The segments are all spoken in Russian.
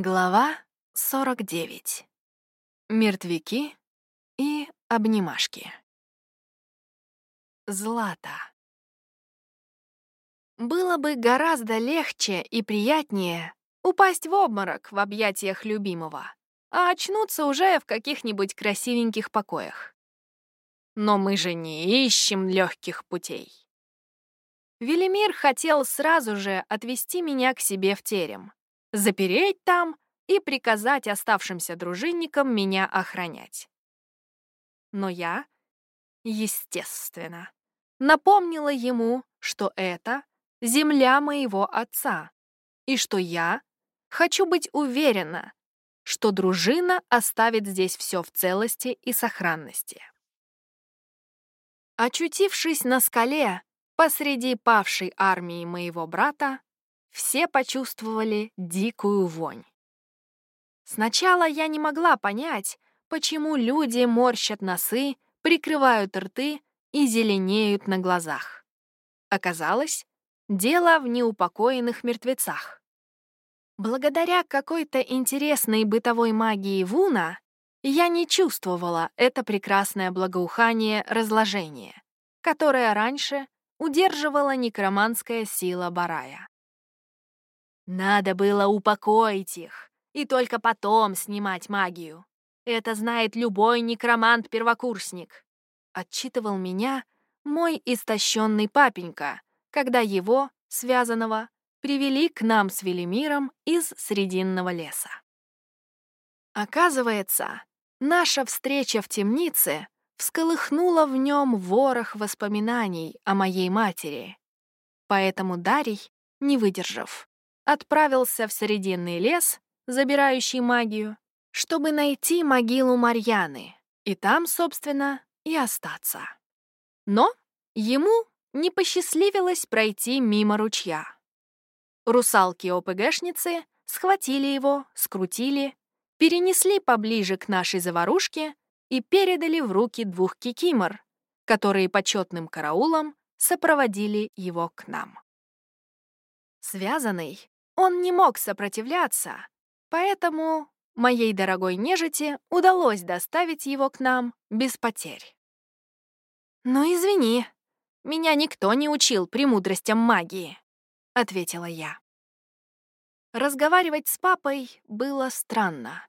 Глава 49. Мертвяки и обнимашки. Злата. Было бы гораздо легче и приятнее упасть в обморок в объятиях любимого, а очнуться уже в каких-нибудь красивеньких покоях. Но мы же не ищем легких путей. Велимир хотел сразу же отвести меня к себе в терем — запереть там и приказать оставшимся дружинникам меня охранять. Но я, естественно, напомнила ему, что это земля моего отца, и что я хочу быть уверена, что дружина оставит здесь все в целости и сохранности. Очутившись на скале посреди павшей армии моего брата, все почувствовали дикую вонь. Сначала я не могла понять, почему люди морщат носы, прикрывают рты и зеленеют на глазах. Оказалось, дело в неупокоенных мертвецах. Благодаря какой-то интересной бытовой магии Вуна я не чувствовала это прекрасное благоухание разложения, которое раньше удерживала некроманская сила Барая. Надо было упокоить их и только потом снимать магию. Это знает любой некромант-первокурсник. Отчитывал меня мой истощенный папенька, когда его, связанного, привели к нам с Велимиром из Срединного леса. Оказывается, наша встреча в темнице всколыхнула в нем ворох воспоминаний о моей матери. Поэтому Дарий, не выдержав, отправился в Срединный лес, забирающий магию, чтобы найти могилу Марьяны и там, собственно, и остаться. Но ему не посчастливилось пройти мимо ручья. Русалки-ОПГшницы схватили его, скрутили, перенесли поближе к нашей заварушке и передали в руки двух кикимор, которые почетным караулом сопроводили его к нам. Связанный, он не мог сопротивляться, поэтому моей дорогой нежити удалось доставить его к нам без потерь. «Ну, извини, меня никто не учил премудростям магии», — ответила я. Разговаривать с папой было странно.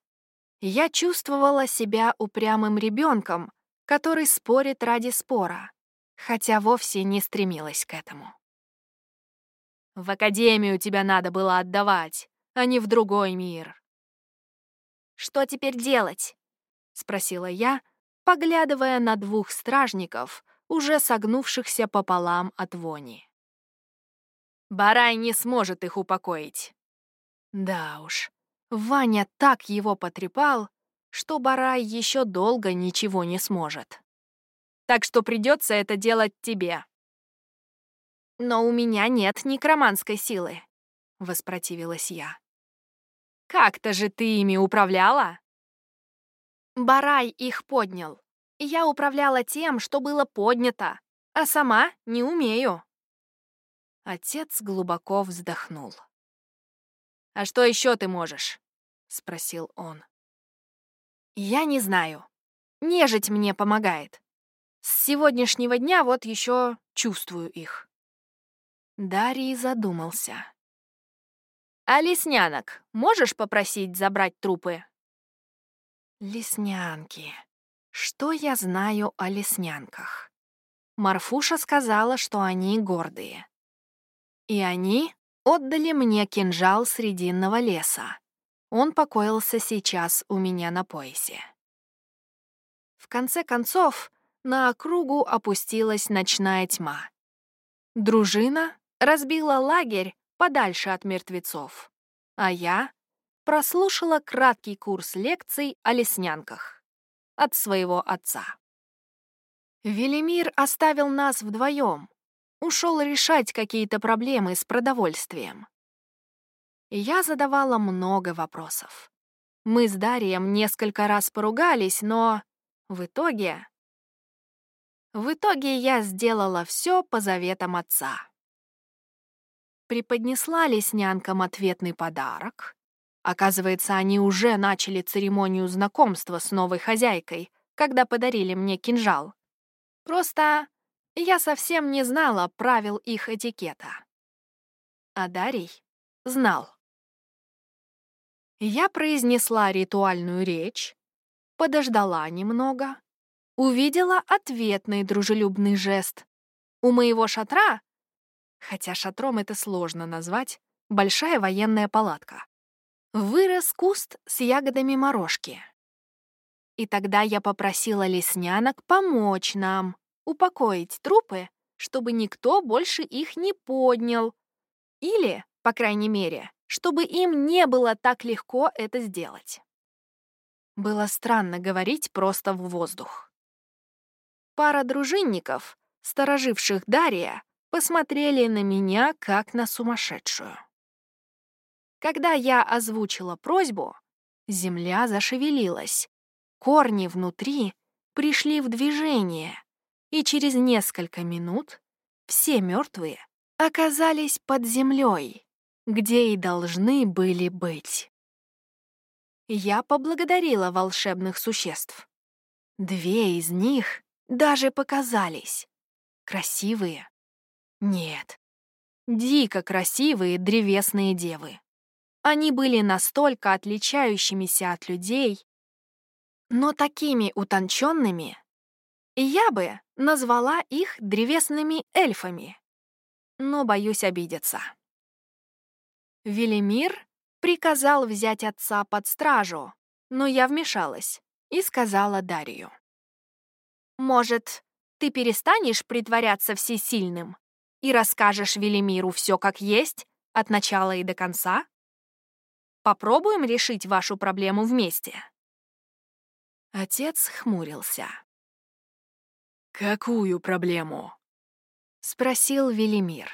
Я чувствовала себя упрямым ребенком, который спорит ради спора, хотя вовсе не стремилась к этому. В академию тебя надо было отдавать, а не в другой мир. «Что теперь делать?» — спросила я, поглядывая на двух стражников, уже согнувшихся пополам от вони. «Барай не сможет их упокоить». Да уж, Ваня так его потрепал, что Барай еще долго ничего не сможет. Так что придется это делать тебе. «Но у меня нет некроманской силы», — воспротивилась я. «Как-то же ты ими управляла?» Барай их поднял. Я управляла тем, что было поднято, а сама не умею. Отец глубоко вздохнул. «А что еще ты можешь?» — спросил он. «Я не знаю. Нежить мне помогает. С сегодняшнего дня вот еще чувствую их». Дарий задумался. «А леснянок можешь попросить забрать трупы?» Леснянки. Что я знаю о леснянках? Марфуша сказала, что они гордые. И они отдали мне кинжал срединного леса. Он покоился сейчас у меня на поясе. В конце концов, на округу опустилась ночная тьма. Дружина разбила лагерь подальше от мертвецов, а я прослушала краткий курс лекций о леснянках от своего отца. Велимир оставил нас вдвоем, ушел решать какие-то проблемы с продовольствием. Я задавала много вопросов. Мы с Дарием несколько раз поругались, но в итоге... В итоге я сделала все по заветам отца преподнесла леснянкам ответный подарок, Оказывается, они уже начали церемонию знакомства с новой хозяйкой, когда подарили мне кинжал. Просто я совсем не знала правил их этикета. А Дарий знал. Я произнесла ритуальную речь, подождала немного, увидела ответный дружелюбный жест. У моего шатра, хотя шатром это сложно назвать, большая военная палатка, вырос куст с ягодами морожки. И тогда я попросила леснянок помочь нам упокоить трупы, чтобы никто больше их не поднял. Или, по крайней мере, чтобы им не было так легко это сделать. Было странно говорить просто в воздух. Пара дружинников, стороживших Дария, посмотрели на меня как на сумасшедшую. Когда я озвучила просьбу, земля зашевелилась, корни внутри пришли в движение, и через несколько минут все мертвые оказались под землей где и должны были быть. Я поблагодарила волшебных существ. Две из них даже показались. Красивые. Нет, дико красивые древесные девы. Они были настолько отличающимися от людей, но такими утонченными, я бы назвала их древесными эльфами, но боюсь обидеться. Велимир приказал взять отца под стражу, но я вмешалась и сказала Дарью. «Может, ты перестанешь притворяться всесильным и расскажешь Велимиру все как есть, от начала и до конца? Попробуем решить вашу проблему вместе». Отец хмурился. «Какую проблему?» — спросил Велимир.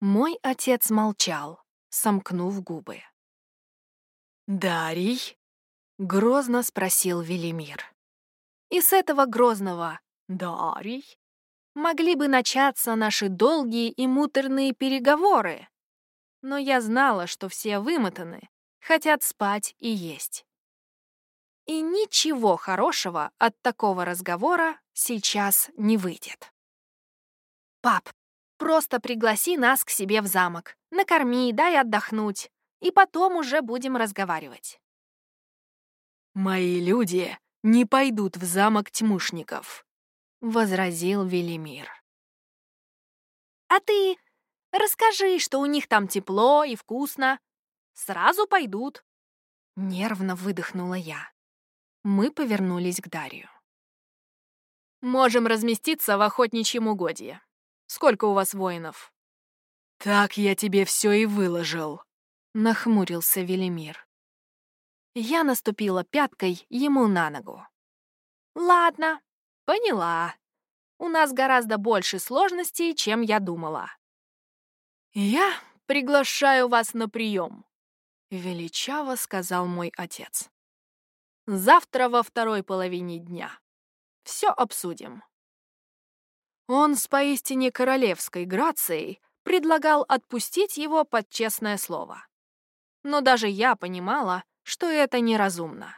Мой отец молчал, сомкнув губы. «Дарий?» — грозно спросил Велимир. И с этого грозного «Дарий» могли бы начаться наши долгие и муторные переговоры. Но я знала, что все вымотаны, хотят спать и есть. И ничего хорошего от такого разговора сейчас не выйдет. «Пап, Просто пригласи нас к себе в замок, накорми, дай отдохнуть, и потом уже будем разговаривать. «Мои люди не пойдут в замок тьмушников», — возразил Велимир. «А ты расскажи, что у них там тепло и вкусно. Сразу пойдут». Нервно выдохнула я. Мы повернулись к Дарью. «Можем разместиться в охотничьем угодье. Сколько у вас воинов?» «Так я тебе все и выложил», — нахмурился Велимир. Я наступила пяткой ему на ногу. «Ладно, поняла. У нас гораздо больше сложностей, чем я думала. Я приглашаю вас на прием», — величаво сказал мой отец. «Завтра во второй половине дня. Все обсудим». Он с поистине королевской грацией предлагал отпустить его под честное слово. Но даже я понимала, что это неразумно.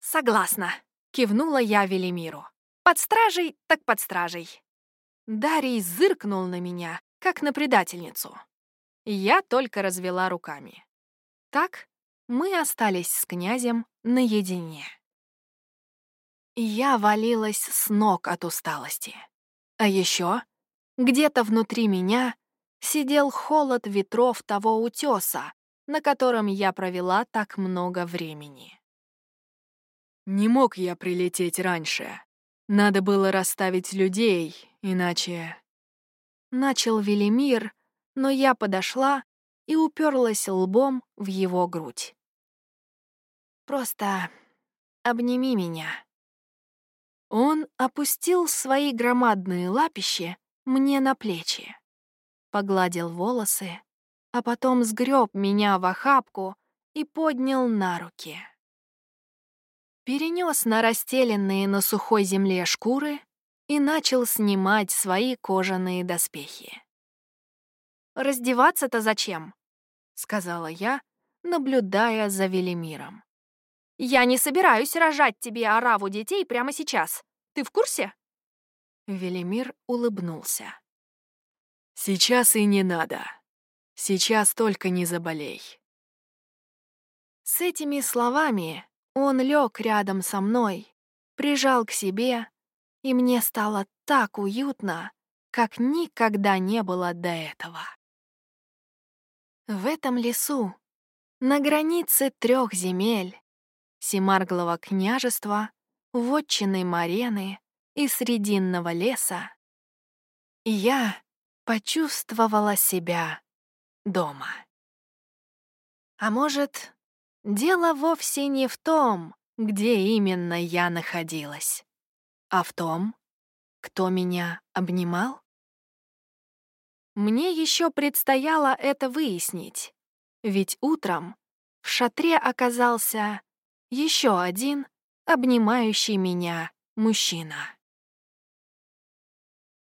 «Согласна», — кивнула я Велимиру. «Под стражей, так под стражей». Дарий зыркнул на меня, как на предательницу. Я только развела руками. Так мы остались с князем наедине. Я валилась с ног от усталости. А еще где-то внутри меня сидел холод ветров того утеса, на котором я провела так много времени. Не мог я прилететь раньше. Надо было расставить людей, иначе... Начал Велимир, но я подошла и уперлась лбом в его грудь. «Просто обними меня», он опустил свои громадные лапищи мне на плечи, погладил волосы, а потом сгреб меня в охапку и поднял на руки. Перенес на расстеленные на сухой земле шкуры и начал снимать свои кожаные доспехи. «Раздеваться-то зачем?» — сказала я, наблюдая за Велимиром. «Я не собираюсь рожать тебе ораву детей прямо сейчас. Ты в курсе?» Велимир улыбнулся. «Сейчас и не надо. Сейчас только не заболей». С этими словами он лег рядом со мной, прижал к себе, и мне стало так уютно, как никогда не было до этого. В этом лесу, на границе трех земель, Семарглого княжества, вотчины Марены и Срединного леса, я почувствовала себя дома. А может, дело вовсе не в том, где именно я находилась, а в том, кто меня обнимал? Мне еще предстояло это выяснить, ведь утром в шатре оказался еще один обнимающий меня мужчина.